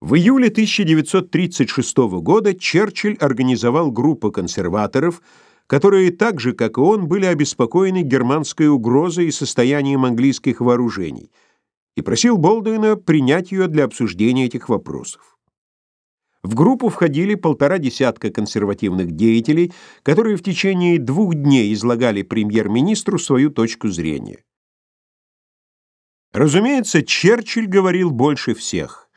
В июле 1936 года Черчилль организовал группу консерваторов, которые так же, как и он, были обеспокоены германской угрозой и состоянием английских вооружений, и просил Болдуина принять ее для обсуждения этих вопросов. В группу входили полтора десятка консервативных деятелей, которые в течение двух дней излагали премьер-министру свою точку зрения. Разумеется, Черчилль говорил больше всех.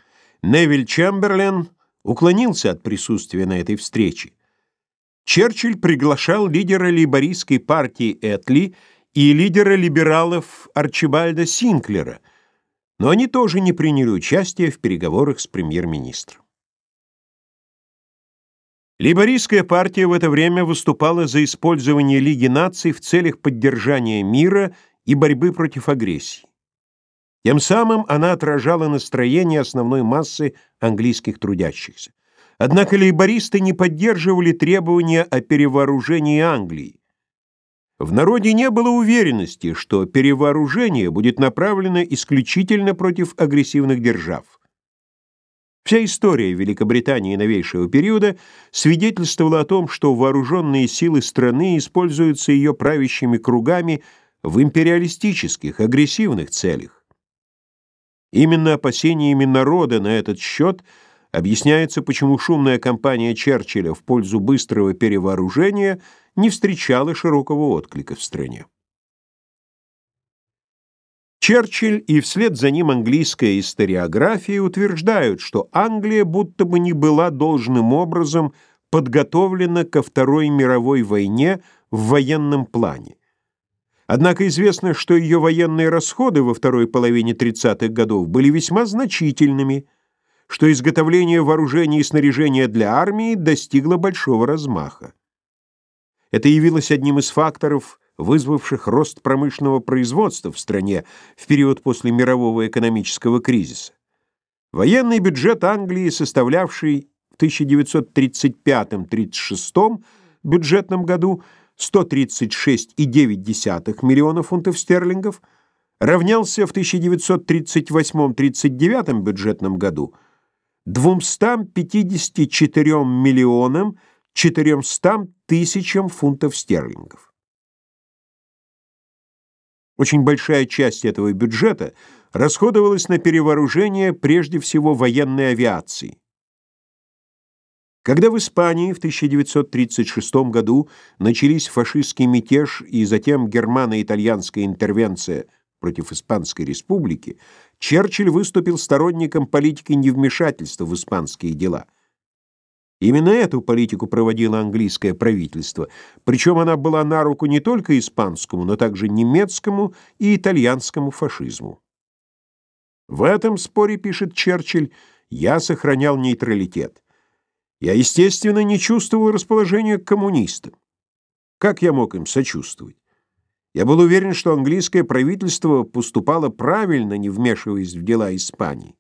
Невиль Чемберлен уклонился от присутствия на этой встрече. Черчилль приглашал лидера лейбористской партии Этли и лидера либералов Арчибальда Синклера, но они тоже не приняли участие в переговорах с премьер-министром. Лейбористская партия в это время выступала за использование Лиги наций в целях поддержания мира и борьбы против агрессии. Тем самым она отражала настроение основной массы английских трудящихся. Однако лейбористы не поддерживали требования о перевооружении Англии. В народе не было уверенности, что перевооружение будет направлено исключительно против агрессивных держав. Вся история Великобритании новейшего периода свидетельствовала о том, что вооруженные силы страны используются ее правящими кругами в империалистических, агрессивных целях. Именно опасениями народа на этот счет объясняется, почему шумная кампания Черчилля в пользу быстрого перевооружения не встречала широкого отклика в стране. Черчилль и вслед за ним английская историография утверждают, что Англия будто бы не была должным образом подготовлена ко Второй мировой войне в военном плане. Однако известно, что ее военные расходы во второй половине 30-х годов были весьма значительными, что изготовление вооружений и снаряжения для армии достигло большого размаха. Это явилось одним из факторов, вызвавших рост промышленного производства в стране в период после мирового экономического кризиса. Военный бюджет Англии, составлявший в 1935-36 бюджетном году 136,9 миллиона фунтов стерлингов, равнялся в 1938-39 бюджетном году 254 миллионам 400 тысячам фунтов стерлингов. Очень большая часть этого бюджета расходовалась на перевооружение прежде всего военной авиации. Когда в Испании в 1936 году начались фашистский мятеж и затем германо-итальянская интервенция против Испанской республики, Черчилль выступил сторонником политики невмешательства в испанские дела. Именно эту политику проводило английское правительство, причем она была на руку не только испанскому, но также немецкому и итальянскому фашизму. В этом споре, пишет Черчилль, я сохранял нейтралитет. Я, естественно, не чувствовал расположения к коммунистам. Как я мог им сочувствовать? Я был уверен, что английское правительство поступало правильно, не вмешиваясь в дела Испании.